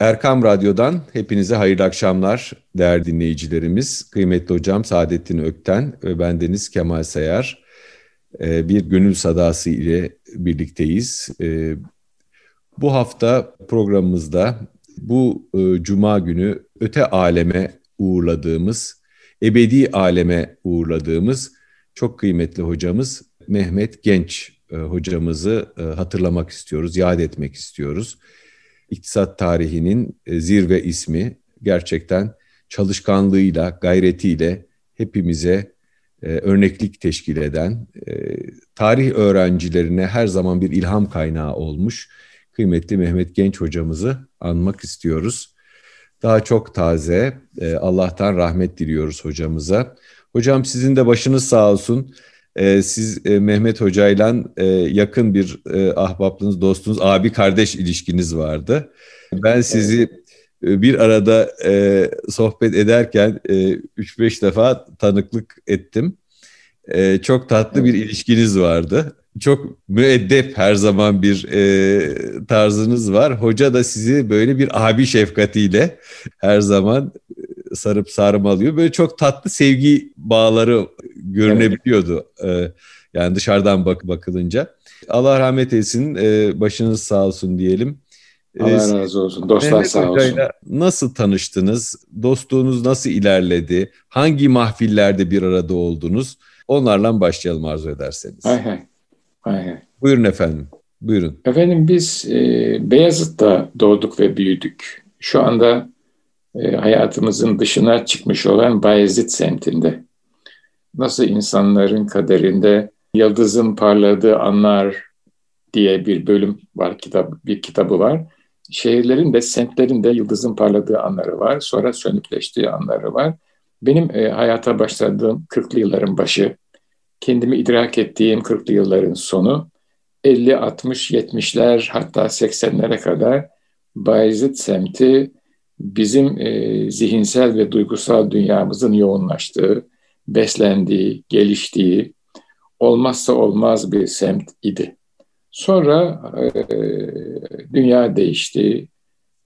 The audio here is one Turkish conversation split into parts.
Erkam Radyo'dan hepinize hayırlı akşamlar değerli dinleyicilerimiz. Kıymetli hocam Saadettin Ökten ve bendeniz Kemal Sayar. Ee, bir gönül sadası ile birlikteyiz. Ee, bu hafta programımızda bu e, cuma günü öte aleme uğurladığımız, ebedi aleme uğurladığımız çok kıymetli hocamız Mehmet Genç e, hocamızı e, hatırlamak istiyoruz, yad etmek istiyoruz iktisat tarihinin e, zirve ismi gerçekten çalışkanlığıyla, gayretiyle hepimize e, örneklik teşkil eden, e, tarih öğrencilerine her zaman bir ilham kaynağı olmuş kıymetli Mehmet Genç hocamızı anmak istiyoruz. Daha çok taze, Allah'tan rahmet diliyoruz hocamıza. Hocam sizin de başınız sağ olsun. E, siz e, Mehmet Hoca'yla e, yakın bir e, ahbaplığınız, dostunuz, abi kardeş ilişkiniz vardı. Ben sizi e, bir arada e, sohbet ederken e, 3-5 defa tanıklık ettim. E, çok tatlı bir ilişkiniz vardı. Çok müeddep her zaman bir e, tarzınız var. Hoca da sizi böyle bir abi şefkatiyle her zaman sarıp sarmalıyor. Böyle çok tatlı sevgi bağları görünebiliyordu. Evet. Yani dışarıdan bak bakılınca. Allah rahmet eylesin. Başınız sağ olsun diyelim. Allah razı olsun. Dostlar Mehmet sağ olsun. Nasıl tanıştınız? Dostluğunuz nasıl ilerledi? Hangi mahfillerde bir arada oldunuz? Onlarla başlayalım arzu ederseniz. Hay hay. hay, hay. Buyurun efendim. Buyurun. Efendim biz e, Beyazıt'ta doğduk ve büyüdük. Şu anda e, hayatımızın dışına çıkmış olan Bayezid semtinde. Nasıl insanların kaderinde yıldızın parladığı anlar diye bir bölüm var, kitap, bir kitabı var. Şehirlerin de semtlerin de yıldızın parladığı anları var. Sonra sönükleştiği anları var. Benim e, hayata başladığım 40'lı yılların başı, kendimi idrak ettiğim 40'lı yılların sonu, 50, 60, 70'ler hatta 80'lere kadar Bayezid semti bizim e, zihinsel ve duygusal dünyamızın yoğunlaştığı, beslendiği, geliştiği, olmazsa olmaz bir semt idi. Sonra e, dünya değişti,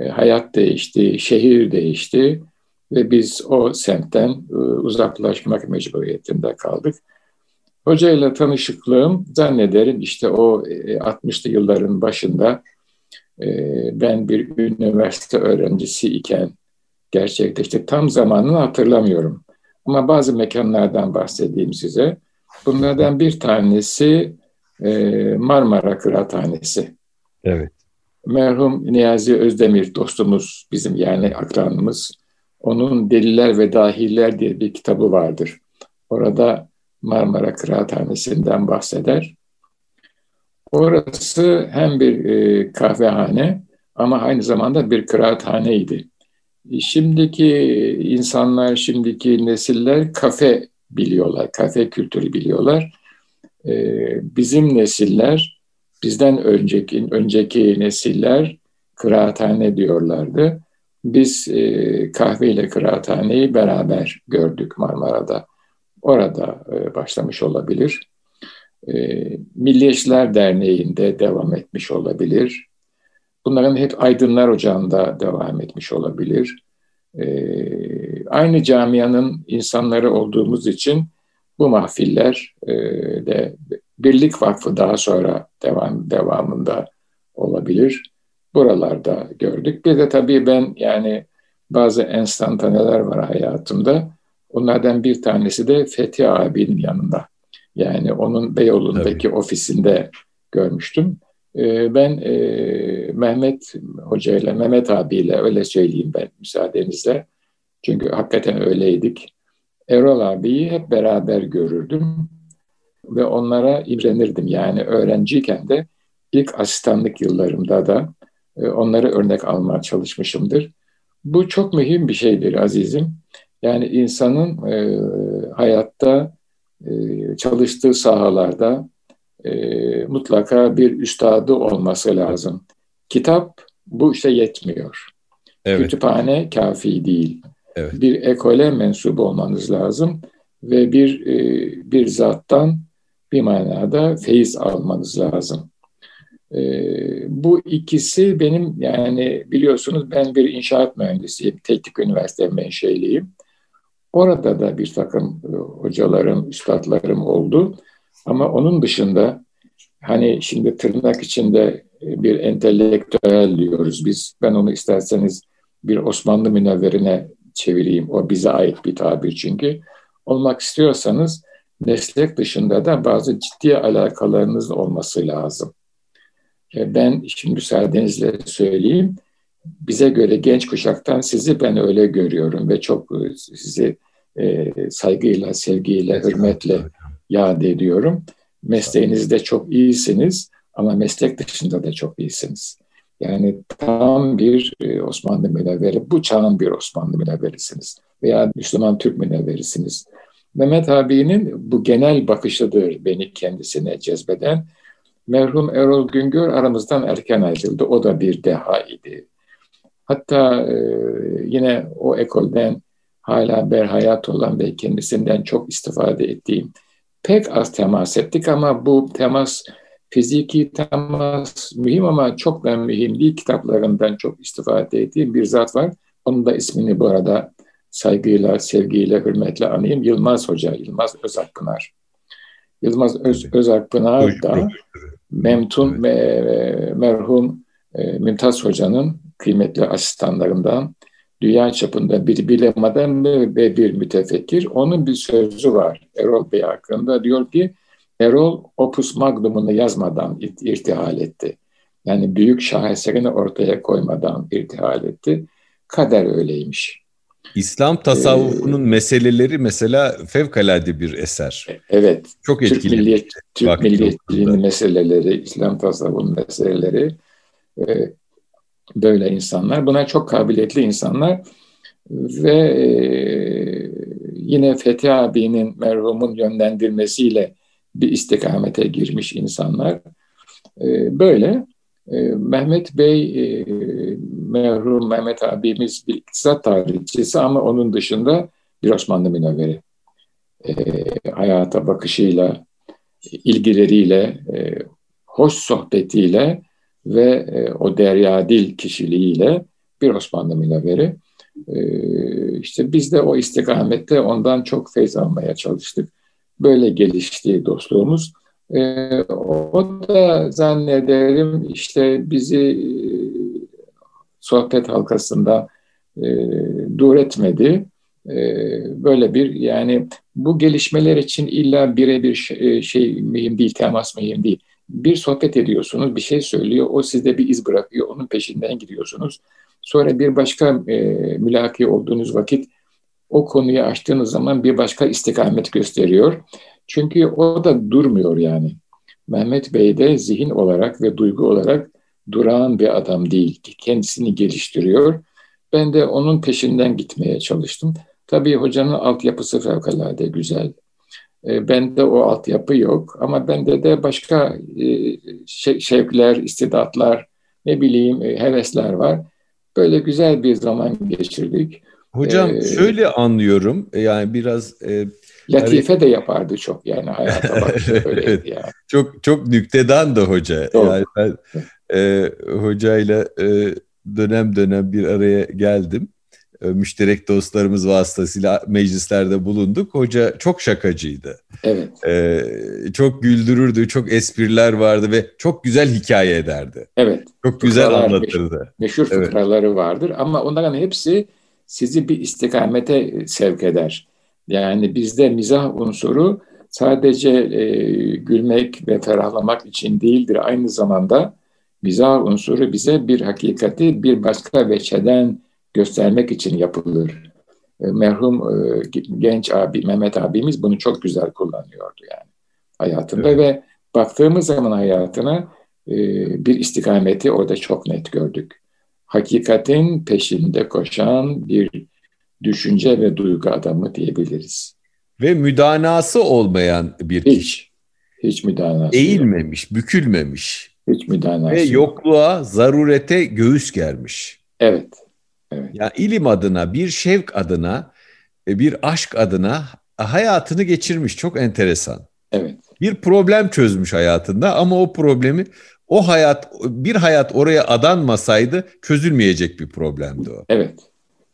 e, hayat değişti, şehir değişti ve biz o semtten e, uzaklaşmak mecburiyetinde kaldık. Hoca ile tanışıklığım zannederim işte o e, 60'lı yılların başında e, ben bir üniversite öğrencisi iken gerçekleşti. Tam zamanını hatırlamıyorum. Ama bazı mekanlardan bahsedeyim size. Bunlardan bir tanesi e, Marmara Kıraathanesi. Evet. Merhum Niyazi Özdemir dostumuz, bizim yani akranımız. Onun Deliler ve Dahiller diye bir kitabı vardır. Orada Marmara Kıraathanesi'nden bahseder. Orası hem bir e, kahvehane ama aynı zamanda bir kıraathaneydi. Şimdiki insanlar, şimdiki nesiller kafe biliyorlar, kafe kültürü biliyorlar. Ee, bizim nesiller, bizden önceki önceki nesiller kıraathane diyorlardı. Biz e, kahve ile kıraathaneyi beraber gördük Marmara'da. Orada e, başlamış olabilir. E, Milliyetçiler Derneği'nde devam etmiş olabilir. Bunların hep Aydınlar Ocağı'nda devam etmiş olabilir. E, aynı camianın insanları olduğumuz için bu mahfiller e, de Birlik Vakfı daha sonra devam devamında olabilir. Buralarda gördük. Bir de tabii ben yani bazı enstantaneler var hayatımda. Onlardan bir tanesi de Fethi abinin yanında. Yani onun Beyoğlu'ndaki Tabii. ofisinde görmüştüm. Ee, ben e, Mehmet Hoca ile, Mehmet abiyle öyle söyleyeyim ben müsaadenizle. Çünkü hakikaten öyleydik. Erol abiyi hep beraber görürdüm ve onlara imrenirdim. Yani öğrenciyken de ilk asistanlık yıllarımda da e, onları örnek almaya çalışmışımdır. Bu çok mühim bir şeydir azizim. Yani insanın e, hayatta çalıştığı sahalarda e, mutlaka bir üstadı olması lazım. Kitap bu işte yetmiyor. Evet. Kütüphane kafi değil. Evet. Bir ekole mensup olmanız lazım ve bir e, bir zattan bir manada feyiz almanız lazım. E, bu ikisi benim yani biliyorsunuz ben bir inşaat mühendisiyim. Teknik üniversite menşeliyim. Orada da bir takım e, hocalarım, üstadlarım oldu. Ama onun dışında hani şimdi tırnak içinde bir entelektüel diyoruz biz. Ben onu isterseniz bir Osmanlı münevverine çevireyim. O bize ait bir tabir çünkü. Olmak istiyorsanız meslek dışında da bazı ciddi alakalarınız olması lazım. E, ben şimdi müsaadenizle söyleyeyim. Bize göre genç kuşaktan sizi ben öyle görüyorum ve çok e, sizi e, saygıyla, sevgiyle, hürmetle yad ediyorum. Mesleğinizde çok iyisiniz ama meslek dışında da çok iyisiniz. Yani tam bir e, Osmanlı münevveri, bu çağın bir Osmanlı münevverisiniz veya Müslüman Türk münevverisiniz. Mehmet abinin bu genel bakışıdır beni kendisine cezbeden. Merhum Erol Güngör aramızdan erken ayrıldı. O da bir deha idi. Hatta e, yine o ekolden hala berhayat olan ve kendisinden çok istifade ettiğim pek az temas ettik ama bu temas fiziki temas mühim ama çok da mühim değil. Kitaplarından çok istifade ettiğim bir zat var. Onun da ismini bu arada saygıyla, sevgiyle, hürmetle anayım. Yılmaz Hoca, Yılmaz Özakpınar. Yılmaz Öz, Özakpınar da Memtun ve merhum e, Mümtaz Hoca'nın kıymetli asistanlarından dünya çapında bir bilim adamı ve bir mütefekkir. Onun bir sözü var Erol Bey hakkında. Diyor ki Erol Opus Magnum'unu yazmadan irtihal etti. Yani büyük şaheserini ortaya koymadan irtihal etti. Kader öyleymiş. İslam tasavvufunun ee, meseleleri mesela fevkalade bir eser. Evet. Çok etkili. Türk, milliyet, Türk milliyetçiliğinin meseleleri, İslam tasavvufunun meseleleri e, böyle insanlar. Buna çok kabiliyetli insanlar ve e, yine Fethi abinin merhumun yönlendirmesiyle bir istikamete girmiş insanlar. E, böyle e, Mehmet Bey merhum Mehmet abimiz bir iktisat tarihçisi ama onun dışında bir Osmanlı münevveri. E, hayata bakışıyla, ilgileriyle, hoş sohbetiyle ve e, o deryadil kişiliğiyle bir Osmanlı münevveri. E, işte biz de o istikamette ondan çok feyz almaya çalıştık. Böyle gelişti dostluğumuz. E, o da zannederim işte bizi e, sohbet halkasında e, dur etmedi. E, böyle bir yani bu gelişmeler için illa birebir şey, şey mühim değil, temas mühim değil bir sohbet ediyorsunuz, bir şey söylüyor, o sizde bir iz bırakıyor, onun peşinden gidiyorsunuz. Sonra bir başka e, mülaki olduğunuz vakit o konuyu açtığınız zaman bir başka istikamet gösteriyor. Çünkü o da durmuyor yani. Mehmet Bey de zihin olarak ve duygu olarak durağan bir adam değil. Kendisini geliştiriyor. Ben de onun peşinden gitmeye çalıştım. Tabii hocanın altyapısı fevkalade güzel. E, bende o altyapı yok ama bende de başka e, şevkler, istidatlar, ne bileyim e, hevesler var. Böyle güzel bir zaman geçirdik. Hocam ee, şöyle anlıyorum yani biraz e, Latife hani... de yapardı çok yani hayata bakışı öyleydi yani. Çok çok nüktedan da hoca. Çok. Yani ben e, hocayla e, dönem dönem bir araya geldim. E, müşterek dostlarımız vasıtasıyla meclislerde bulunduk. Hoca çok şakacıydı. Evet. Ee, çok güldürürdü, çok espriler vardı ve çok güzel hikaye ederdi. Evet. Çok güzel Fıkralar, anlatırdı. Meşhur, meşhur evet. fıkraları vardır ama onların hepsi sizi bir istikamete sevk eder. Yani bizde mizah unsuru sadece e, gülmek ve ferahlamak için değildir. Aynı zamanda mizah unsuru bize bir hakikati bir başka veçeden göstermek için yapılır. E, merhum e, genç abi Mehmet abimiz bunu çok güzel kullanıyordu yani hayatında evet. ve baktığımız zaman hayatına e, bir istikameti orada çok net gördük. Hakikatin peşinde koşan bir düşünce ve duygu adamı diyebiliriz. Ve müdanası olmayan bir hiç, kişi. Hiç müdanası. Eğilmemiş, yok. bükülmemiş. Hiç müdanası. Ve yokluğa, zarurete göğüs germiş. Evet. Evet. Yani ilim adına, bir şevk adına, e, bir aşk adına hayatını geçirmiş. Çok enteresan. Evet. Bir problem çözmüş hayatında ama o problemi o hayat bir hayat oraya adanmasaydı çözülmeyecek bir problemdi o. Evet.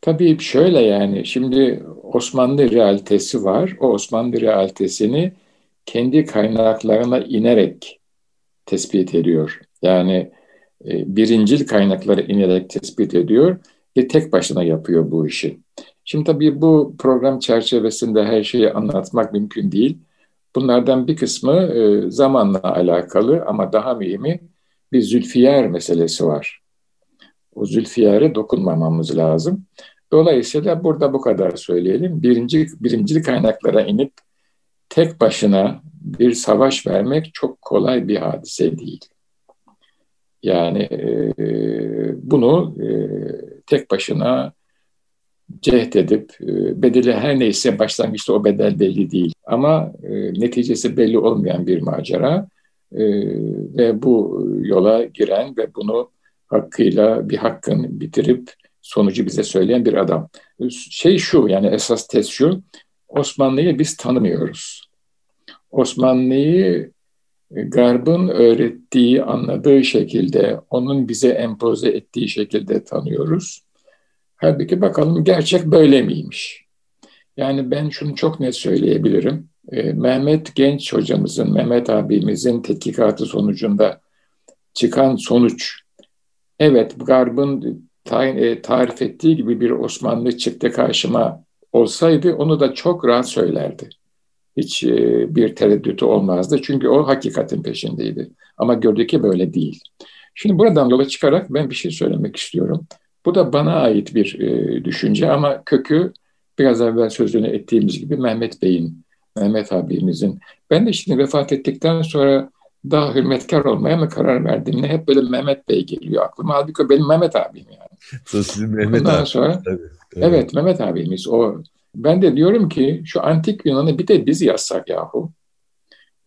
Tabii şöyle yani şimdi Osmanlı realitesi var. O Osmanlı realitesini kendi kaynaklarına inerek tespit ediyor. Yani e, birincil kaynaklara inerek tespit ediyor ve tek başına yapıyor bu işi. Şimdi tabii bu program çerçevesinde her şeyi anlatmak mümkün değil. Bunlardan bir kısmı e, zamanla alakalı ama daha mühimi bir zülfiyar meselesi var. O zülfiyare dokunmamamız lazım. Dolayısıyla burada bu kadar söyleyelim. Birinci, birincil kaynaklara inip tek başına bir savaş vermek çok kolay bir hadise değil. Yani e, bunu e, tek başına cehd edip e, bedeli her neyse başlangıçta o bedel belli değil ama e, neticesi belli olmayan bir macera e, ve bu yola giren ve bunu hakkıyla bir hakkın bitirip sonucu bize söyleyen bir adam. Şey şu yani esas test şu Osmanlı'yı biz tanımıyoruz. Osmanlı'yı Garb'ın öğrettiği, anladığı şekilde, onun bize empoze ettiği şekilde tanıyoruz. Halbuki bakalım gerçek böyle miymiş? Yani ben şunu çok net söyleyebilirim. Ee, Mehmet Genç hocamızın, Mehmet abimizin tetkikatı sonucunda çıkan sonuç, evet Garb'ın e, tarif ettiği gibi bir Osmanlı çıktı karşıma olsaydı onu da çok rahat söylerdi. Hiç e, bir tereddütü olmazdı çünkü o hakikatin peşindeydi. Ama gördük ki böyle değil. Şimdi buradan yola çıkarak ben bir şey söylemek istiyorum. Bu da bana ait bir e, düşünce ama kökü biraz evvel sözünü ettiğimiz gibi Mehmet Bey'in, Mehmet abimizin. Ben de şimdi vefat ettikten sonra daha hürmetkar olmaya mı karar verdim? Ne hep böyle Mehmet Bey geliyor aklıma. Halbuki benim Mehmet abim yani. Sizin Mehmet Ondan abi. sonra tabii, tabii. evet Mehmet abimiz o. Ben de diyorum ki şu antik Yunan'ı bir de biz yazsak yahu.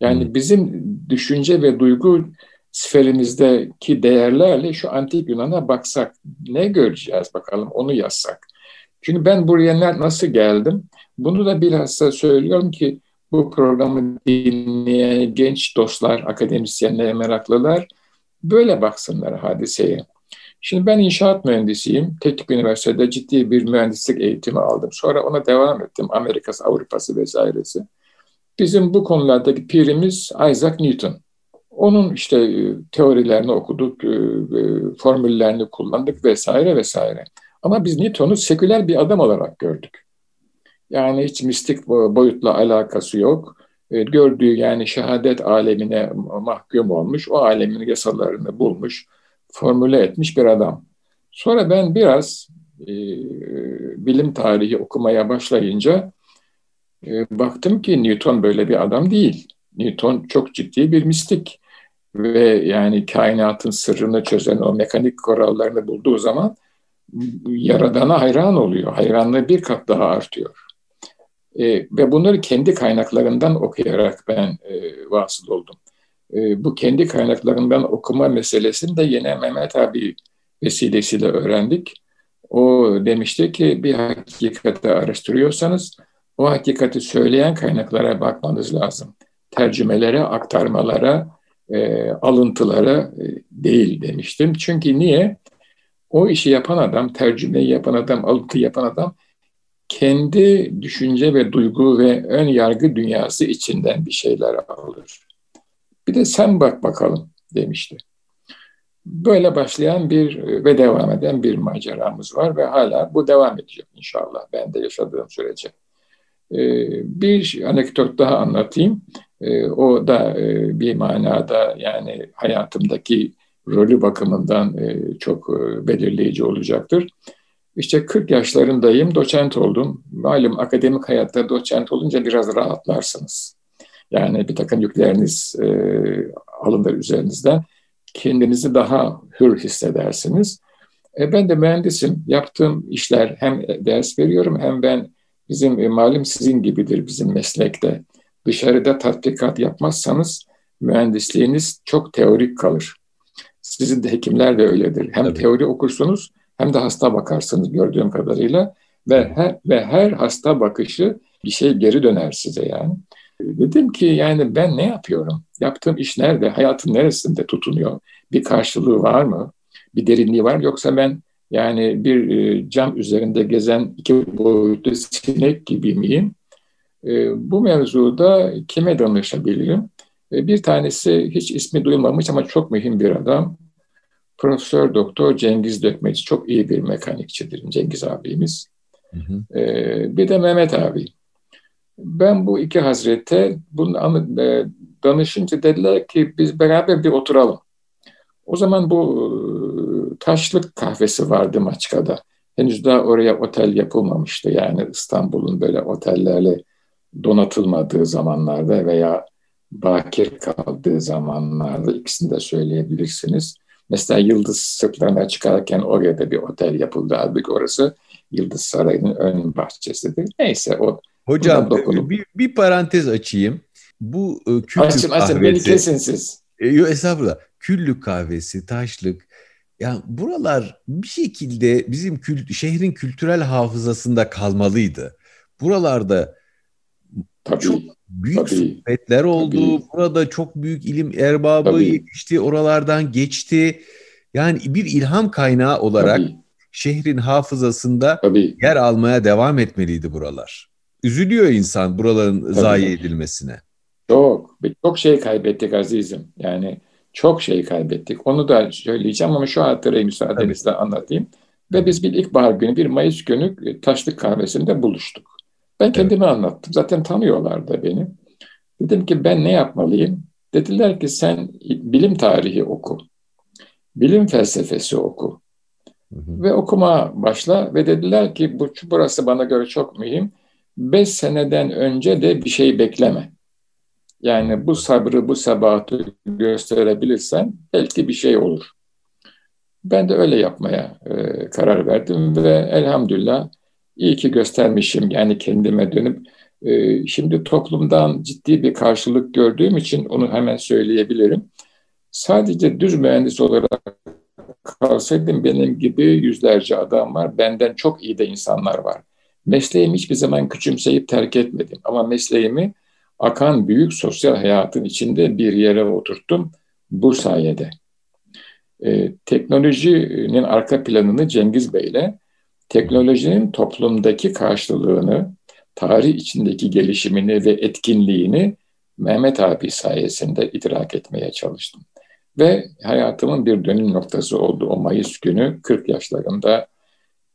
Yani hmm. bizim düşünce ve duygu sferimizdeki değerlerle şu antik Yunan'a baksak ne göreceğiz bakalım onu yazsak. Çünkü ben buraya nasıl geldim? Bunu da bilhassa söylüyorum ki bu programı dinleyen genç dostlar, akademisyenler, meraklılar böyle baksınlar hadiseye. Şimdi ben inşaat mühendisiyim. Teknik Üniversitede ciddi bir mühendislik eğitimi aldım. Sonra ona devam ettim. Amerikası, Avrupası vesairesi. Bizim bu konulardaki pirimiz Isaac Newton. Onun işte e, teorilerini okuduk, e, e, formüllerini kullandık vesaire vesaire. Ama biz Newton'u seküler bir adam olarak gördük. Yani hiç mistik boyutla alakası yok. Gördüğü yani şehadet alemine mahkum olmuş, o alemin yasalarını bulmuş, formüle etmiş bir adam. Sonra ben biraz e, bilim tarihi okumaya başlayınca e, baktım ki Newton böyle bir adam değil. Newton çok ciddi bir mistik ve yani kainatın sırrını çözen o mekanik kurallarını bulduğu zaman Yaradan'a hayran oluyor. Hayranlığı bir kat daha artıyor. E, ve bunları kendi kaynaklarından okuyarak ben e, vasıl oldum. E, bu kendi kaynaklarından okuma meselesini de yine Mehmet abi vesilesiyle öğrendik. O demişti ki bir hakikati araştırıyorsanız o hakikati söyleyen kaynaklara bakmanız lazım. Tercümelere, aktarmalara, e, alıntılara e, değil demiştim. Çünkü niye? O işi yapan adam, tercümeyi yapan adam, alıntı yapan adam kendi düşünce ve duygu ve ön yargı dünyası içinden bir şeyler alır. Bir de sen bak bakalım demişti. Böyle başlayan bir ve devam eden bir maceramız var ve hala bu devam edecek inşallah ben de yaşadığım sürece. Ee, bir anekdot daha anlatayım. Ee, o da e, bir manada yani hayatımdaki rolü bakımından e, çok e, belirleyici olacaktır. İşte 40 yaşlarındayım, doçent oldum. Malum akademik hayatta doçent olunca biraz rahatlarsınız. Yani bir takım yükleriniz e, alınır üzerinizden. Kendinizi daha hür hissedersiniz. E, ben de mühendisim. Yaptığım işler hem ders veriyorum hem ben bizim e, malum sizin gibidir bizim meslekte. Dışarıda tatbikat yapmazsanız mühendisliğiniz çok teorik kalır. Sizin de hekimler de öyledir. Hem Tabii. teori okursunuz hem de hasta bakarsınız gördüğüm kadarıyla ve her, ve her hasta bakışı bir şey geri döner size yani. Dedim ki yani ben ne yapıyorum? Yaptığım iş nerede? Hayatın neresinde tutunuyor? Bir karşılığı var mı? Bir derinliği var mı? Yoksa ben yani bir e, cam üzerinde gezen iki boyutlu sinek gibi miyim? E, bu mevzuda kime danışabilirim? E, bir tanesi hiç ismi duyulmamış ama çok mühim bir adam. Profesör Doktor Cengiz Dökmeci çok iyi bir mekanikçidir Cengiz abimiz. Hı hı. Bir de Mehmet abi. Ben bu iki hazrete bunu danışınca dediler ki biz beraber bir oturalım. O zaman bu taşlık kahvesi vardı Maçka'da. Henüz daha oraya otel yapılmamıştı. Yani İstanbul'un böyle otellerle donatılmadığı zamanlarda veya bakir kaldığı zamanlarda ikisini de söyleyebilirsiniz. Mesela Yıldız sırtlarına çıkarken oraya da bir otel yapıldı. Halbuki orası Yıldız Sarayı'nın ön bahçesidir. Neyse o. Hocam bir, bir parantez açayım. Bu e, küllük açın, kahvesi. Açın beni kesin siz. E, yok estağfurullah. Küllük kahvesi, taşlık. Yani buralar bir şekilde bizim kült şehrin kültürel hafızasında kalmalıydı. Buralarda Tabii. çok büyük Tabii. sohbetler oldu. Tabii. Burada çok büyük ilim erbabı Tabii. yetişti. Oralardan geçti. Yani bir ilham kaynağı olarak Tabii. şehrin hafızasında Tabii. yer almaya devam etmeliydi buralar. Üzülüyor insan buraların Tabii. zayi edilmesine. Çok, çok şey kaybettik azizim. Yani çok şey kaybettik. Onu da söyleyeceğim ama şu hatırayı müsaadenizle anlatayım. Ve biz bir ilkbahar günü, bir Mayıs günü e, Taşlık Kahvesi'nde buluştuk. Ben kendimi evet. anlattım. Zaten tanıyorlardı beni. Dedim ki ben ne yapmalıyım? Dediler ki sen bilim tarihi oku. Bilim felsefesi oku. Hı hı. Ve okuma başla ve dediler ki bu burası bana göre çok mühim. Beş seneden önce de bir şey bekleme. Yani bu sabrı, bu sabahatı gösterebilirsen belki bir şey olur. Ben de öyle yapmaya e, karar verdim ve elhamdülillah iyi ki göstermişim. Yani kendime dönüp e, şimdi toplumdan ciddi bir karşılık gördüğüm için onu hemen söyleyebilirim. Sadece düz mühendis olarak kalsaydım benim gibi yüzlerce adam var. Benden çok iyi de insanlar var. Mesleğimi hiçbir zaman küçümseyip terk etmedim. Ama mesleğimi akan büyük sosyal hayatın içinde bir yere oturttum bu sayede. Ee, teknolojinin arka planını Cengiz Bey'le, teknolojinin toplumdaki karşılığını, tarih içindeki gelişimini ve etkinliğini Mehmet abi sayesinde idrak etmeye çalıştım. Ve hayatımın bir dönüm noktası oldu o Mayıs günü 40 yaşlarında.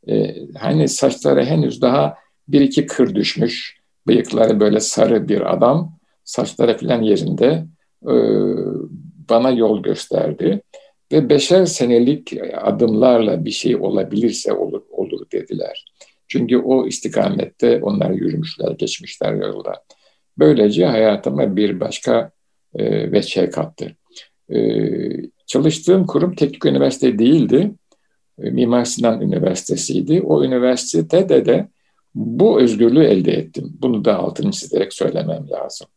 Ee, hani saçları henüz daha bir iki kır düşmüş, bıyıkları böyle sarı bir adam, saçları falan yerinde e, bana yol gösterdi. Ve beşer senelik adımlarla bir şey olabilirse olur, olur dediler. Çünkü o istikamette onlar yürümüşler, geçmişler yolda. Böylece hayatıma bir başka e, veçe kattı. E, çalıştığım kurum teknik üniversite değildi. E, Mimar Sinan Üniversitesi'ydi. O üniversitede de bu özgürlüğü elde ettim. Bunu da altını çizerek söylemem lazım.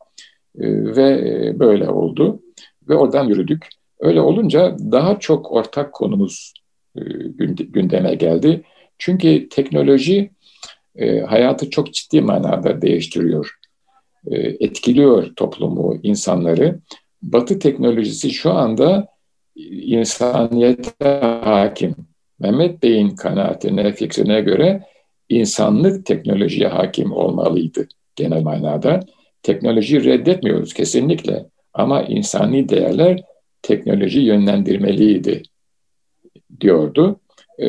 E, ve e, böyle oldu. Ve oradan yürüdük. Öyle olunca daha çok ortak konumuz gündeme geldi. Çünkü teknoloji hayatı çok ciddi manada değiştiriyor. Etkiliyor toplumu, insanları. Batı teknolojisi şu anda insaniyete hakim. Mehmet Bey'in kanaatine, fikrine göre insanlık teknolojiye hakim olmalıydı genel manada. Teknolojiyi reddetmiyoruz kesinlikle ama insani değerler teknoloji yönlendirmeliydi diyordu. E,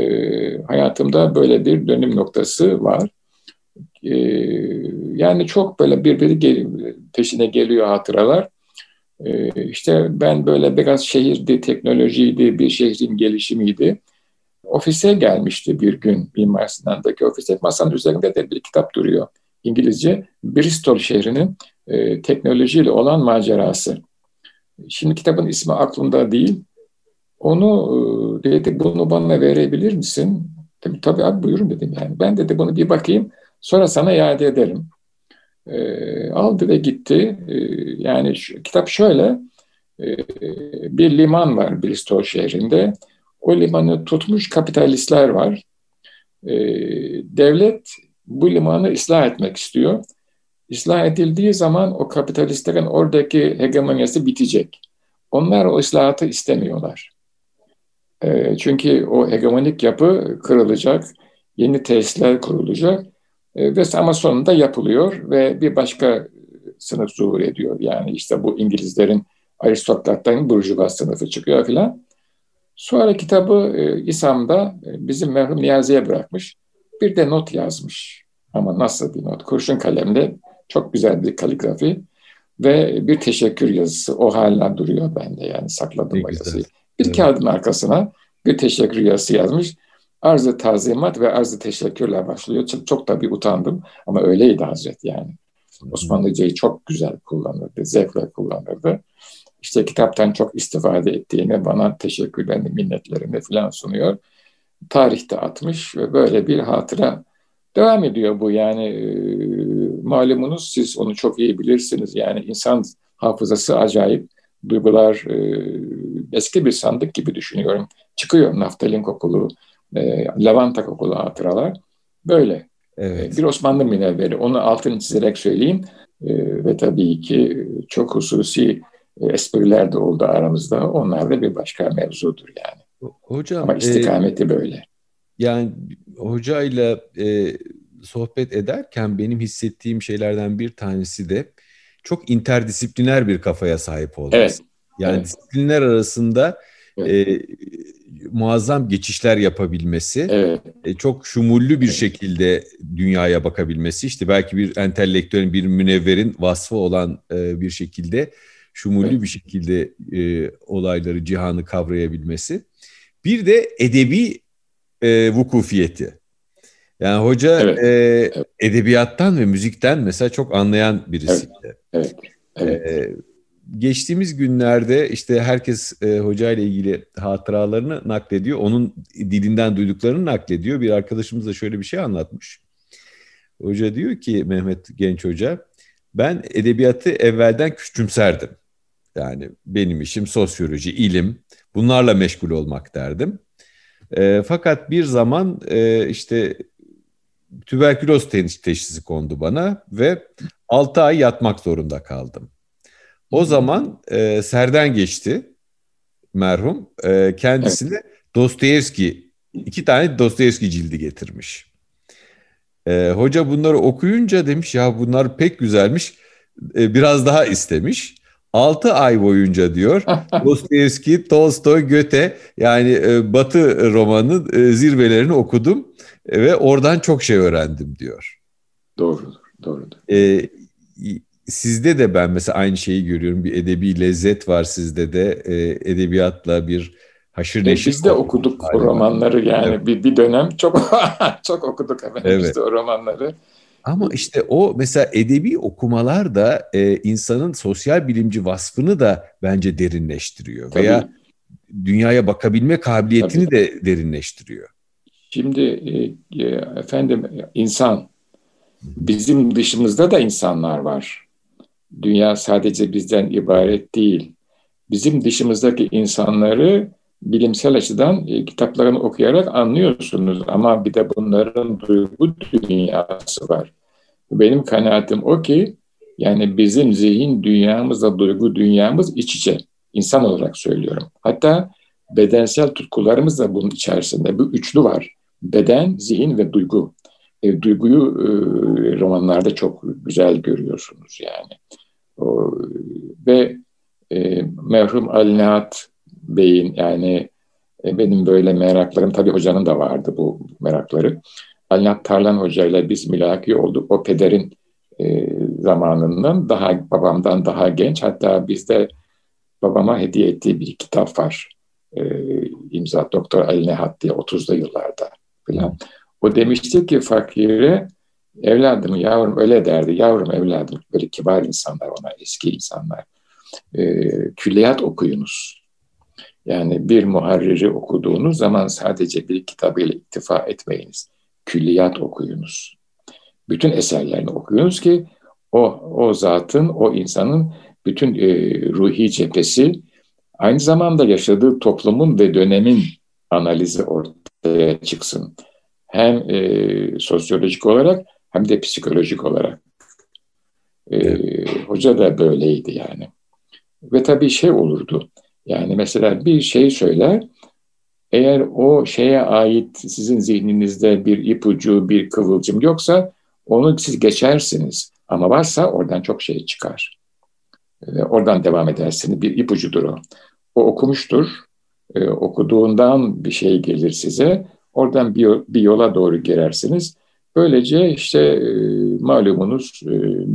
hayatımda böyle bir dönüm noktası var. E, yani çok böyle birbiri gel peşine geliyor hatıralar. E, işte ben böyle biraz şehirdi, teknolojiydi, bir şehrin gelişimiydi. Ofise gelmişti bir gün Mimar Sinan'daki ofise. Masanın üzerinde de bir kitap duruyor. İngilizce Bristol şehrinin e, teknolojiyle olan macerası. Şimdi kitabın ismi aklımda değil. Onu e, dedi bunu bana verebilir misin? Tabii, tabii abi buyurun dedim yani. Ben dedi bunu bir bakayım sonra sana iade ederim. E, aldı ve gitti. E, yani şu, kitap şöyle e, bir liman var Bristol şehrinde. O limanı tutmuş kapitalistler var. E, devlet bu limanı ıslah etmek istiyor. ıslah edildiği zaman o kapitalistlerin oradaki hegemonyası bitecek. Onlar o ıslahatı istemiyorlar. E, çünkü o hegemonik yapı kırılacak, yeni tesisler kurulacak e, ve ama sonunda yapılıyor ve bir başka sınıf zuhur ediyor. Yani işte bu İngilizlerin aristokratların burjuva sınıfı çıkıyor filan. Sonra kitabı e, İSAM'da e, bizim merhum Niyazi'ye bırakmış. Bir de not yazmış. Ama nasıl bir not? Kurşun kalemle çok güzel bir kaligrafi ve bir teşekkür yazısı. O hala duruyor bende yani sakladım o yazıyı. Bir evet. kağıdın arkasına bir teşekkür yazısı yazmış. Arzı tazimat ve arzı teşekkürle başlıyor. Çok, çok da bir utandım ama öyleydi Hazret yani. Osmanlıcayı çok güzel kullanırdı, zevkle kullanırdı. İşte kitaptan çok istifade ettiğini, bana teşekkürlerini, minnetlerini falan sunuyor. Tarihte atmış ve böyle bir hatıra devam ediyor bu. Yani e, malumunuz siz onu çok iyi bilirsiniz. Yani insan hafızası acayip duygular e, eski bir sandık gibi düşünüyorum. Çıkıyor naftalin kokulu e, lavanta kokulu hatıralar. Böyle. Evet. bir Osmanlı münevveri onu altını çizerek söyleyeyim. E, ve tabii ki çok hususi e, espriler de oldu aramızda onlar da bir başka mevzudur yani. Hocam ama istikameti e, böyle. Yani hocayla e, sohbet ederken benim hissettiğim şeylerden bir tanesi de çok interdisipliner bir kafaya sahip olması. Evet. Yani evet. disiplinler arasında evet. e, muazzam geçişler yapabilmesi, evet. e, çok şumullü bir evet. şekilde dünyaya bakabilmesi, işte belki bir entelektüelin, bir münevverin vasfı olan e, bir şekilde şumullü evet. bir şekilde e, olayları, cihanı kavrayabilmesi. Bir de edebi e, vukufiyeti. Yani hoca evet, e, edebiyattan ve müzikten mesela çok anlayan birisiydi. Evet, evet, evet. E, geçtiğimiz günlerde işte herkes e, hoca ile ilgili hatıralarını naklediyor. Onun dilinden duyduklarını naklediyor. Bir arkadaşımız da şöyle bir şey anlatmış. Hoca diyor ki Mehmet Genç Hoca, ben edebiyatı evvelden küçümserdim. Yani benim işim sosyoloji, ilim, bunlarla meşgul olmak derdim. E, fakat bir zaman e, işte tüberküloz teşhisi kondu bana ve 6 ay yatmak zorunda kaldım. O zaman e, Serden geçti merhum. E, kendisine evet. Dostoyevski, iki tane Dostoyevski cildi getirmiş. E, hoca bunları okuyunca demiş ya bunlar pek güzelmiş. E, biraz daha istemiş. 6 ay boyunca diyor Dostoyevski, Tolstoy, Göte yani e, Batı romanının e, zirvelerini okudum ve oradan çok şey öğrendim diyor. Doğrudur, doğrudur. E, sizde de ben mesela aynı şeyi görüyorum. Bir edebi lezzet var sizde de. E, edebiyatla bir haşır neşir. Biz de okuduk o romanları yani evet. bir, bir dönem çok çok okuduk efendim evet. biz de o romanları. Ama işte o mesela edebi okumalar da e, insanın sosyal bilimci vasfını da bence derinleştiriyor. Tabii. Veya dünyaya bakabilme kabiliyetini Tabii. de derinleştiriyor. Şimdi e, e, efendim insan bizim dışımızda da insanlar var. Dünya sadece bizden ibaret değil. Bizim dışımızdaki insanları bilimsel açıdan e, kitaplarını okuyarak anlıyorsunuz ama bir de bunların duygu dünyası var. Benim kanaatim o ki yani bizim zihin dünyamızla duygu dünyamız iç içe. İnsan olarak söylüyorum. Hatta bedensel tutkularımız da bunun içerisinde. Bu üçlü var. Beden, zihin ve duygu. E, duyguyu e, romanlarda çok güzel görüyorsunuz yani. O, ve e, merhum Ali Nihat Bey'in yani e, benim böyle meraklarım, tabii hocanın da vardı bu merakları. Ali Nihat Tarlan Hoca ile biz mülaki olduk. O pederin e, zamanından daha babamdan daha genç. Hatta bizde babama hediye ettiği bir kitap var. E, imza Doktor Ali Nihat diye 30'lu yıllarda falan. O demişti ki fakire evladım yavrum öyle derdi. Yavrum evladım böyle kibar insanlar ona eski insanlar. E, külliyat okuyunuz. Yani bir muharriri okuduğunuz zaman sadece bir kitabıyla iktifa etmeyiniz. Külliyat okuyunuz. Bütün eserlerini okuyunuz ki o, o zatın, o insanın bütün e, ruhi cephesi aynı zamanda yaşadığı toplumun ve dönemin analizi ortaya çıksın hem e, sosyolojik olarak hem de psikolojik olarak. Ee, hoca da böyleydi yani. Ve tabii şey olurdu. Yani mesela bir şey söyler, eğer o şeye ait sizin zihninizde bir ipucu, bir kıvılcım yoksa onu siz geçersiniz. Ama varsa oradan çok şey çıkar. Ve oradan devam edersiniz. Bir ipucudur o. O okumuştur. Ee, okuduğundan bir şey gelir size. Oradan bir, bir yola doğru girersiniz. Böylece işte e, malumunuz e,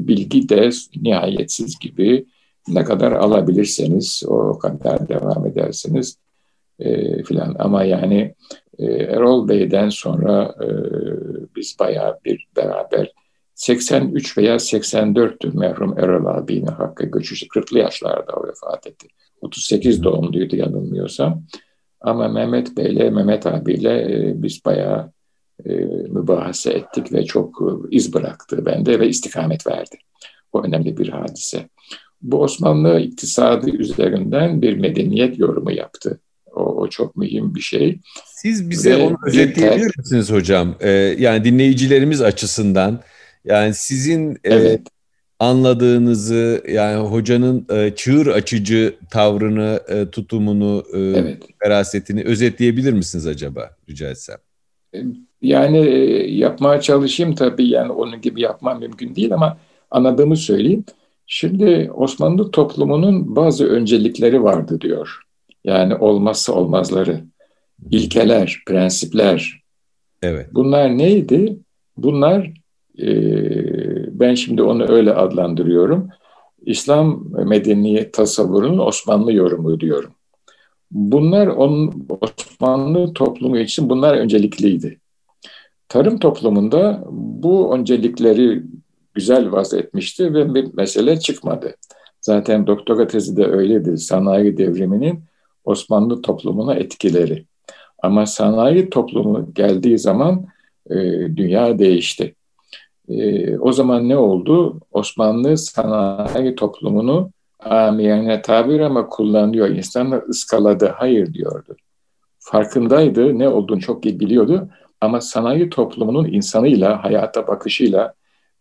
bilgi de nihayetsiz gibi ne kadar alabilirseniz o kadar devam edersiniz e, filan. Ama yani e, Erol Bey'den sonra e, biz bayağı bir beraber 83 veya 84'tü merhum Erol abinin hakkı göçüşü. 40'lı yaşlarda o vefat etti. 38 doğumluydu yanılmıyorsam. Ama Mehmet Bey'le, Mehmet abiyle e, biz bayağı e, mübahase ettik ve çok e, iz bıraktı bende ve istikamet verdi. O önemli bir hadise. Bu Osmanlı iktisadı üzerinden bir medeniyet yorumu yaptı. O, o çok mühim bir şey. Siz bize ve onu özetleyebilir misiniz hocam? Ee, yani dinleyicilerimiz açısından yani sizin e, evet. e, anladığınızı yani hocanın e, çığır açıcı tavrını, e, tutumunu, e, evet. ferasetini özetleyebilir misiniz acaba rica etsem? E, yani e, yapmaya çalışayım tabii yani onun gibi yapmam mümkün değil ama anladığımı söyleyeyim. Şimdi Osmanlı toplumunun bazı öncelikleri vardı diyor. Yani olmazsa olmazları, ilkeler, prensipler. Evet. Bunlar neydi? Bunlar e, ben şimdi onu öyle adlandırıyorum. İslam medeniyet tasavvurunun Osmanlı yorumu diyorum. Bunlar onun Osmanlı toplumu için bunlar öncelikliydi. Tarım toplumunda bu öncelikleri güzel vaz etmişti ve bir mesele çıkmadı. Zaten doktora tezi de öyleydi. Sanayi devriminin Osmanlı toplumuna etkileri. Ama sanayi toplumu geldiği zaman e, dünya değişti. E, o zaman ne oldu? Osmanlı sanayi toplumunu amiyane tabir ama kullanıyor. İnsanlar ıskaladı, hayır diyordu. Farkındaydı, ne olduğunu çok iyi biliyordu. Ama sanayi toplumunun insanıyla, hayata bakışıyla,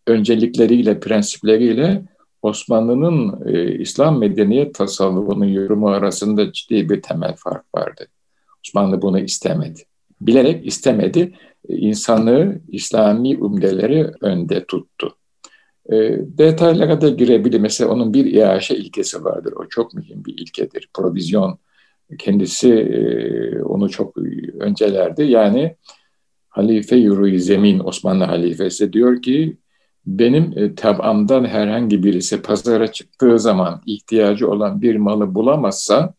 öncelikleriyle, prensipleriyle Osmanlı'nın e, İslam medeniyet tasavvufunun yorumu arasında ciddi bir temel fark vardı. Osmanlı bunu istemedi. Bilerek istemedi. E, insanlığı İslami umdeleri önde tuttu. E, detaylara da girebilir. Mesela onun bir iaşe ilkesi vardır. O çok mühim bir ilkedir. Provizyon kendisi e, onu çok öncelerdi. Yani Halife Yuru Zemin Osmanlı halifesi diyor ki benim e, tabamdan herhangi birisi pazara çıktığı zaman ihtiyacı olan bir malı bulamazsa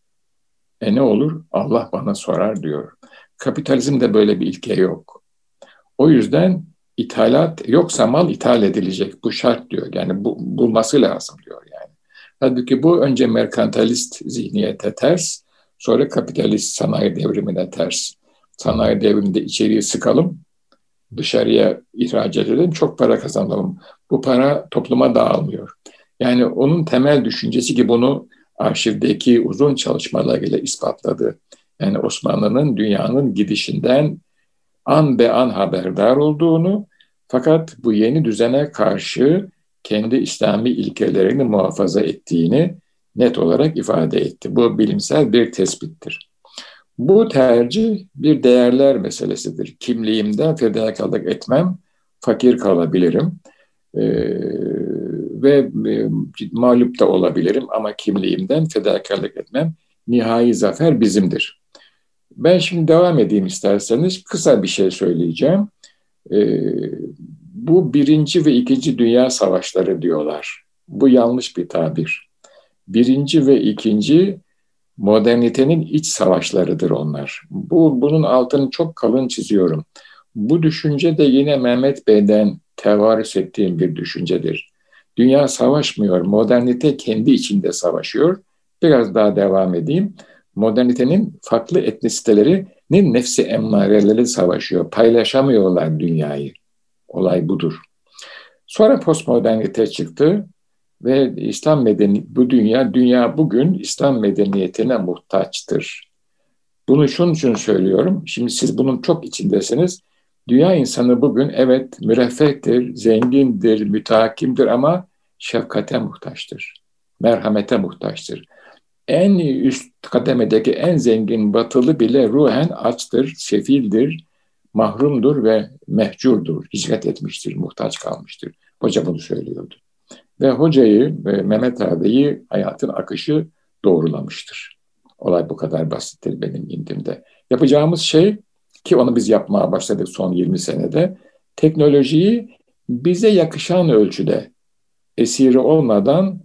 e ne olur? Allah bana sorar diyor. Kapitalizmde böyle bir ilke yok. O yüzden ithalat yoksa mal ithal edilecek. Bu şart diyor. Yani bu, bulması lazım diyor yani. Halbuki bu önce merkantilist zihniyete ters, sonra kapitalist sanayi devrimine ters. Sanayi devriminde içeriği sıkalım, dışarıya ihraç edelim, çok para kazanalım. Bu para topluma dağılmıyor. Yani onun temel düşüncesi ki bunu arşivdeki uzun çalışmalarıyla ispatladı. Yani Osmanlı'nın dünyanın gidişinden an be an haberdar olduğunu fakat bu yeni düzene karşı kendi İslami ilkelerini muhafaza ettiğini net olarak ifade etti. Bu bilimsel bir tespittir. Bu tercih bir değerler meselesidir. Kimliğimden fedakarlık etmem, fakir kalabilirim ee, ve e, mağlup da olabilirim ama kimliğimden fedakarlık etmem, nihai zafer bizimdir. Ben şimdi devam edeyim isterseniz, kısa bir şey söyleyeceğim. Ee, bu birinci ve ikinci dünya savaşları diyorlar. Bu yanlış bir tabir. Birinci ve ikinci modernitenin iç savaşlarıdır onlar. Bu bunun altını çok kalın çiziyorum. Bu düşünce de yine Mehmet Bey'den tevarüs ettiğim bir düşüncedir. Dünya savaşmıyor, modernite kendi içinde savaşıyor. Biraz daha devam edeyim. Modernitenin farklı etnisitelerinin nefsi emmareleri savaşıyor. Paylaşamıyorlar dünyayı. Olay budur. Sonra postmodernite çıktı. Ve İslam medeni bu dünya, dünya bugün İslam medeniyetine muhtaçtır. Bunu şunun için söylüyorum. Şimdi siz bunun çok içindesiniz. Dünya insanı bugün evet müreffehtir, zengindir, mütakimdir ama şefkate muhtaçtır. Merhamete muhtaçtır. En üst kademedeki en zengin batılı bile ruhen açtır, sefildir, mahrumdur ve mehcurdur. Hicret etmiştir, muhtaç kalmıştır. Hoca bunu söylüyordu. Ve hocayı ve Mehmet abiyi hayatın akışı doğrulamıştır. Olay bu kadar basittir benim indimde. Yapacağımız şey ki onu biz yapmaya başladık son 20 senede teknolojiyi bize yakışan ölçüde esiri olmadan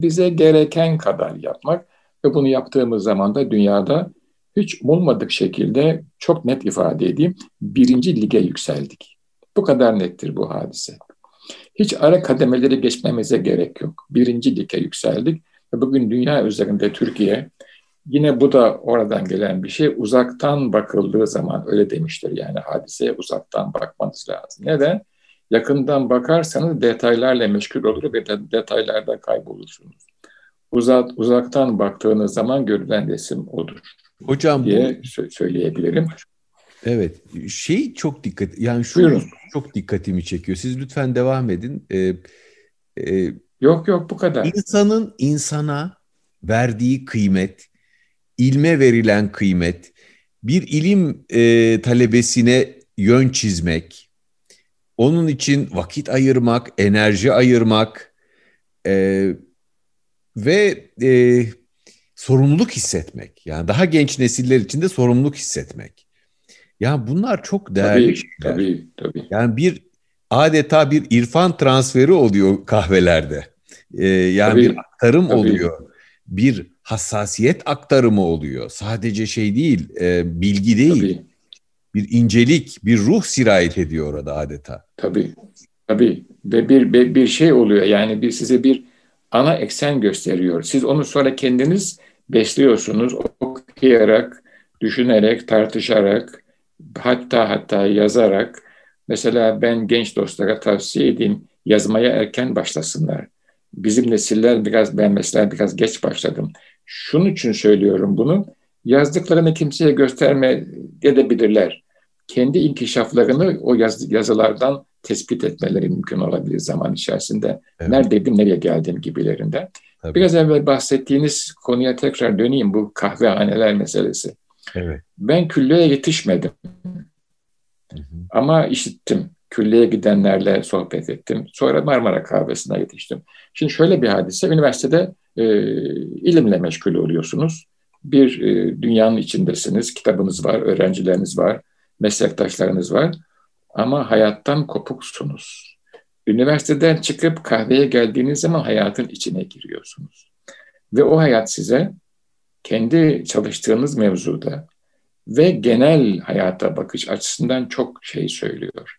bize gereken kadar yapmak ve bunu yaptığımız zaman da dünyada hiç olmadık şekilde çok net ifade edeyim birinci lige yükseldik. Bu kadar nettir bu hadise. Hiç ara kademeleri geçmemize gerek yok. Birinci lige yükseldik ve bugün dünya üzerinde Türkiye yine bu da oradan gelen bir şey uzaktan bakıldığı zaman öyle demiştir yani hadiseye uzaktan bakmanız lazım. Neden? Yakından bakarsanız detaylarla meşgul olur ve detaylarda kaybolursunuz. Uzak, uzaktan baktığınız zaman görülen resim odur. Hocam diye bu, söyleyebilirim. Evet, şey çok dikkat yani şu Buyurun. çok dikkatimi çekiyor. Siz lütfen devam edin. Ee, e, yok yok bu kadar. İnsanın insana verdiği kıymet, ilme verilen kıymet, bir ilim e, talebesine yön çizmek, onun için vakit ayırmak, enerji ayırmak e, ve e, sorumluluk hissetmek. Yani daha genç nesiller için de sorumluluk hissetmek. Yani bunlar çok değerli tabii, şeyler. Tabii, tabii. Yani bir adeta bir irfan transferi oluyor kahvelerde. Ee, yani tabii, bir aktarım tabii. oluyor. Bir hassasiyet aktarımı oluyor. Sadece şey değil, e, bilgi değil. Tabii. Bir incelik, bir ruh sirayet ediyor orada adeta. Tabii, tabii. Ve bir, bir, bir şey oluyor. Yani bir size bir ana eksen gösteriyor. Siz onu sonra kendiniz besliyorsunuz. Okuyarak, düşünerek, tartışarak, hatta hatta yazarak. Mesela ben genç dostlara tavsiye edeyim yazmaya erken başlasınlar. Bizim nesiller biraz, ben mesela biraz geç başladım. Şunun için söylüyorum bunu. Yazdıklarını kimseye gösterme edebilirler. Kendi inkişaflarını o yaz, yazılardan tespit etmeleri mümkün olabilir zaman içerisinde. Evet. Neredeydim, nereye geldim gibilerinden. Tabii. Biraz evvel bahsettiğiniz konuya tekrar döneyim bu kahvehaneler meselesi. Evet. Ben küllüğe yetişmedim. Hı hı. Ama işittim. Küllüğe gidenlerle sohbet ettim. Sonra Marmara kahvesine yetiştim. Şimdi şöyle bir hadise. Üniversitede e, ilimle meşgul oluyorsunuz. Bir e, dünyanın içindesiniz. Kitabınız var, öğrencileriniz var, meslektaşlarınız var. Ama hayattan kopuksunuz. Üniversiteden çıkıp kahveye geldiğiniz zaman hayatın içine giriyorsunuz. Ve o hayat size kendi çalıştığınız mevzuda ve genel hayata bakış açısından çok şey söylüyor.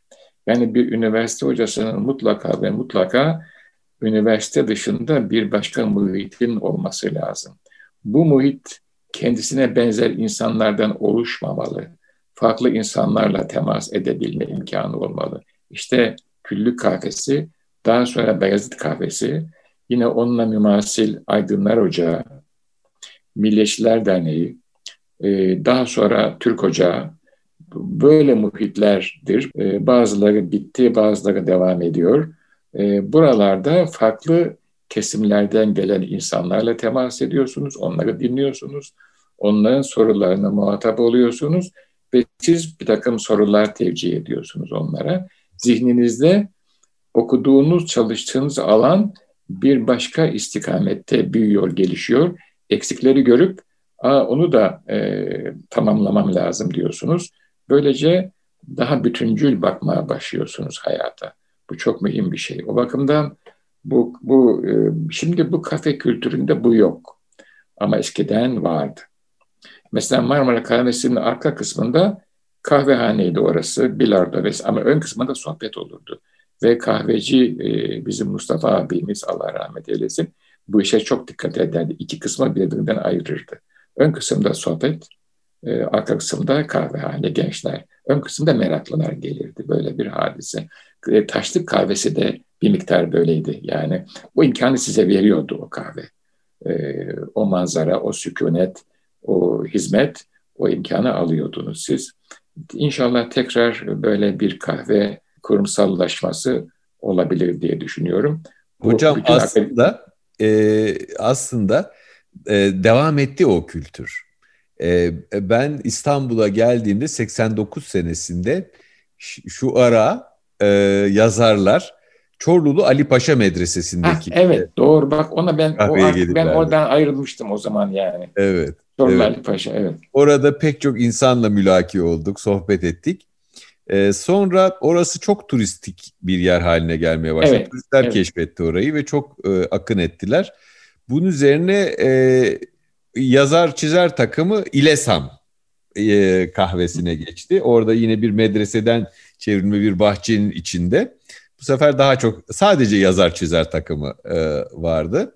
Yani bir üniversite hocasının mutlaka ve mutlaka üniversite dışında bir başka muhitin olması lazım. Bu muhit kendisine benzer insanlardan oluşmamalı. Farklı insanlarla temas edebilme imkanı olmalı. İşte Küllük Kahvesi, daha sonra Beyazıt Kahvesi, yine onunla mümasil Aydınlar Ocağı, Milliyetçiler Derneği, e, daha sonra Türk Ocağı, böyle muhitlerdir. E, bazıları bitti, bazıları devam ediyor. E, buralarda farklı kesimlerden gelen insanlarla temas ediyorsunuz, onları dinliyorsunuz, onların sorularına muhatap oluyorsunuz ve siz bir takım sorular tevcih ediyorsunuz onlara. Zihninizde okuduğunuz, çalıştığınız alan bir başka istikamette büyüyor, gelişiyor. Eksikleri görüp Aa, onu da e, tamamlamam lazım diyorsunuz. Böylece daha bütüncül bakmaya başlıyorsunuz hayata. Bu çok mühim bir şey. O bakımdan bu, bu e, şimdi bu kafe kültüründe bu yok. Ama eskiden vardı. Mesela Marmara Kahvesi'nin arka kısmında kahvehaneydi orası, bilardo vesaire ama ön kısmında sohbet olurdu. Ve kahveci e, bizim Mustafa abimiz Allah rahmet eylesin bu işe çok dikkat ederdi. İki kısmı birbirinden ayırırdı. Ön kısımda sohbet, e, arka kısımda kahvehane gençler. Ön kısımda meraklılar gelirdi. Böyle bir hadise. E, taşlık kahvesi de bir miktar böyleydi. Yani bu imkanı size veriyordu o kahve. E, o manzara, o sükunet, o hizmet, o imkanı alıyordunuz siz. İnşallah tekrar böyle bir kahve kurumsallaşması olabilir diye düşünüyorum. Hocam aslında e, aslında e, devam etti o kültür. E, ben İstanbul'a geldiğimde 89 senesinde şu ara e, yazarlar Çorlulu Ali Paşa Medresesi'ndeki. Ha, evet doğru bak ona ben o artık ben oradan ayrılmıştım o zaman yani. Evet. Çorlulu evet. Ali Paşa evet. Orada pek çok insanla mülaki olduk, sohbet ettik. Ee, sonra orası çok turistik bir yer haline gelmeye başladı. Evet, Turistler evet. keşfetti orayı ve çok e, akın ettiler. Bunun üzerine e, yazar çizer takımı İlesam e, kahvesine geçti. Orada yine bir medreseden çevrilme bir bahçenin içinde. Bu sefer daha çok sadece yazar çizer takımı e, vardı.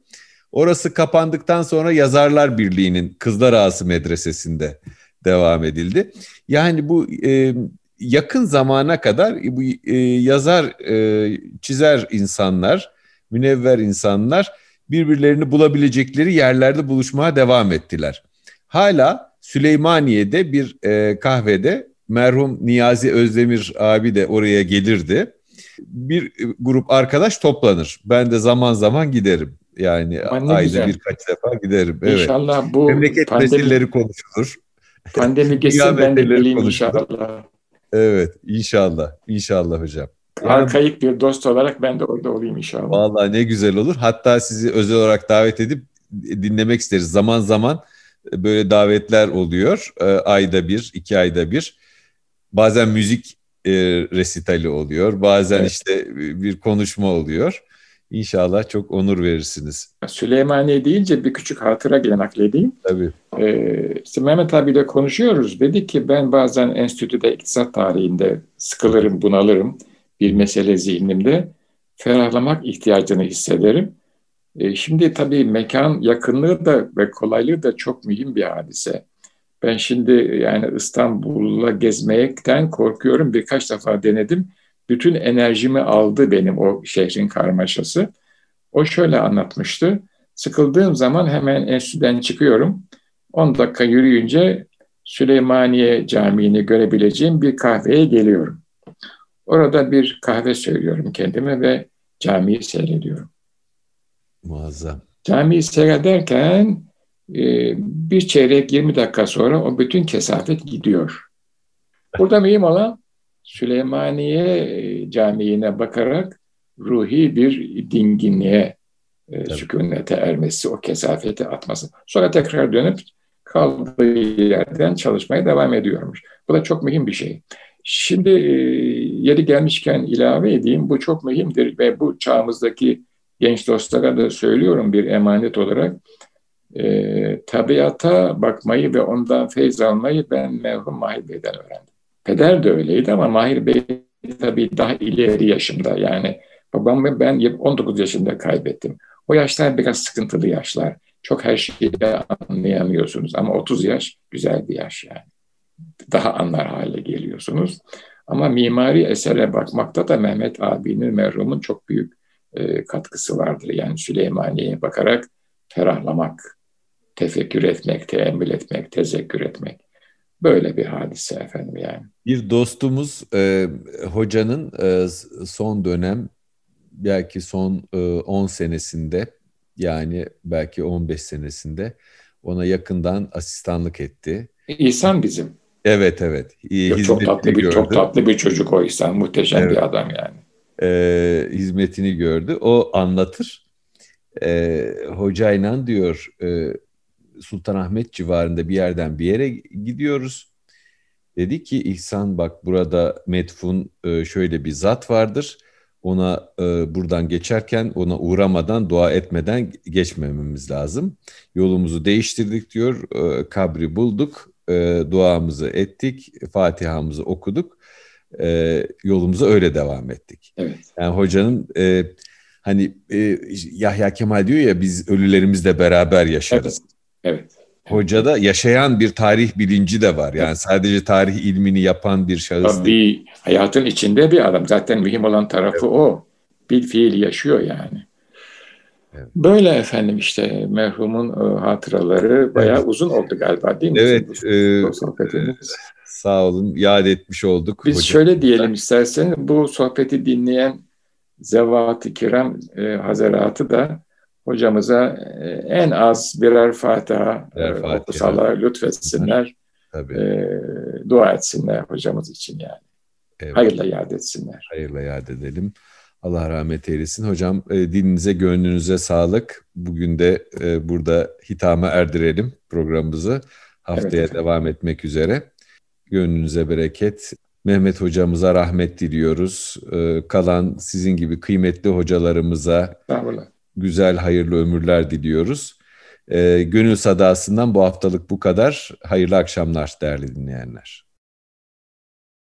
Orası kapandıktan sonra Yazarlar Birliği'nin Kızlar Ağası Medresesi'nde devam edildi. Yani bu e, yakın zamana kadar bu e, yazar, e, çizer insanlar, münevver insanlar birbirlerini bulabilecekleri yerlerde buluşmaya devam ettiler. Hala Süleymaniye'de bir e, kahvede merhum Niyazi Özdemir abi de oraya gelirdi. Bir grup arkadaş toplanır. Ben de zaman zaman giderim. Yani ayda güzel. birkaç defa giderim. Evet. İnşallah bu memleket pandemi, meselleri konuşulur. Pandemi geçsin ben de geleyim inşallah. Evet inşallah. İnşallah hocam. Yani, Arkaik bir dost olarak ben de orada olayım inşallah. Vallahi ne güzel olur. Hatta sizi özel olarak davet edip dinlemek isteriz. Zaman zaman böyle davetler oluyor. E, ayda bir, iki ayda bir. Bazen müzik e, resitali oluyor. Bazen evet. işte bir konuşma oluyor. İnşallah çok onur verirsiniz. Süleymaniye deyince bir küçük hatıra gelen nakledeyim. Tabii. Ee, işte Mehmet abiyle konuşuyoruz. Dedi ki ben bazen enstitüde iktisat tarihinde sıkılırım, bunalırım. Bir mesele zihnimde. Ferahlamak ihtiyacını hissederim. Ee, şimdi tabii mekan yakınlığı da ve kolaylığı da çok mühim bir hadise. Ben şimdi yani İstanbul'a gezmekten korkuyorum. Birkaç defa denedim bütün enerjimi aldı benim o şehrin karmaşası. O şöyle anlatmıştı. Sıkıldığım zaman hemen enstitüden çıkıyorum. 10 dakika yürüyünce Süleymaniye Camii'ni görebileceğim bir kahveye geliyorum. Orada bir kahve söylüyorum kendime ve camiyi seyrediyorum. Muazzam. Camiyi seyrederken e, bir çeyrek 20 dakika sonra o bütün kesafet gidiyor. Burada mühim olan Süleymaniye e, Camii'ne bakarak ruhi bir dinginliğe, e, sükunete ermesi, o kesafeti atması. Sonra tekrar dönüp kaldığı yerden çalışmaya devam ediyormuş. Bu da çok mühim bir şey. Şimdi e, yeri gelmişken ilave edeyim, bu çok mühimdir ve bu çağımızdaki genç dostlara da söylüyorum bir emanet olarak. E, tabiata bakmayı ve ondan feyz almayı ben merhum Mahir Bey'den öğrendim. Peder de öyleydi ama Mahir Bey tabii daha ileri yaşımda yani babamı ben 19 yaşında kaybettim. O yaşlar biraz sıkıntılı yaşlar. Çok her şeyi anlayamıyorsunuz ama 30 yaş güzel bir yaş yani. Daha anlar hale geliyorsunuz. Ama mimari esere bakmakta da Mehmet abinin, merhumun çok büyük e, katkısı vardır. Yani Süleymaniye'ye bakarak ferahlamak, tefekkür etmek, teemmül etmek, tezekkür etmek. Böyle bir hadise efendim yani. Bir dostumuz e, hocanın e, son dönem belki son 10 e, senesinde yani belki 15 senesinde ona yakından asistanlık etti. İhsan bizim. Evet evet. Yok, çok tatlı bir gördü. çok tatlı bir çocuk o İhsan. Muhteşem evet. bir adam yani. E, hizmetini gördü. O anlatır. E, hocayla diyor e, Sultanahmet civarında bir yerden bir yere gidiyoruz. Dedi ki İhsan bak burada Medfun e, şöyle bir zat vardır. Ona e, buradan geçerken ona uğramadan dua etmeden geçmememiz lazım. Yolumuzu değiştirdik diyor. E, kabri bulduk. Duamızı ettik. Fatiha'mızı okuduk. Yolumuza öyle devam ettik. Evet. Yani hocanın hani Yahya Kemal diyor ya biz ölülerimizle beraber yaşarız. Evet. Evet. Hocada yaşayan bir tarih bilinci de var. Yani sadece tarih ilmini yapan bir şahıs Tabii, değil. Hayatın içinde bir adam. Zaten mühim olan tarafı evet. o. Bir fiil yaşıyor yani. Evet. Böyle efendim işte merhumun e, hatıraları bayağı evet. uzun oldu galiba değil mi? Evet. Bu, e, sağ olun. Yad etmiş olduk. Biz hocam. şöyle diyelim istersen bu sohbeti dinleyen zevat-ı kiram e, hazaratı da hocamıza e, en az birer Fatiha, birer e, Fatiha. okusalar, lütfetsinler. Tabii. E, dua etsinler hocamız için yani. Evet. Hayırla yad etsinler. Hayırla yad edelim. Allah rahmet eylesin. Hocam e, dilinize, gönlünüze sağlık. Bugün de e, burada hitama erdirelim programımızı. Haftaya evet, devam etmek üzere. Gönlünüze bereket. Mehmet hocamıza rahmet diliyoruz. E, kalan sizin gibi kıymetli hocalarımıza güzel, hayırlı ömürler diliyoruz. E, gönül sadasından bu haftalık bu kadar. Hayırlı akşamlar değerli dinleyenler.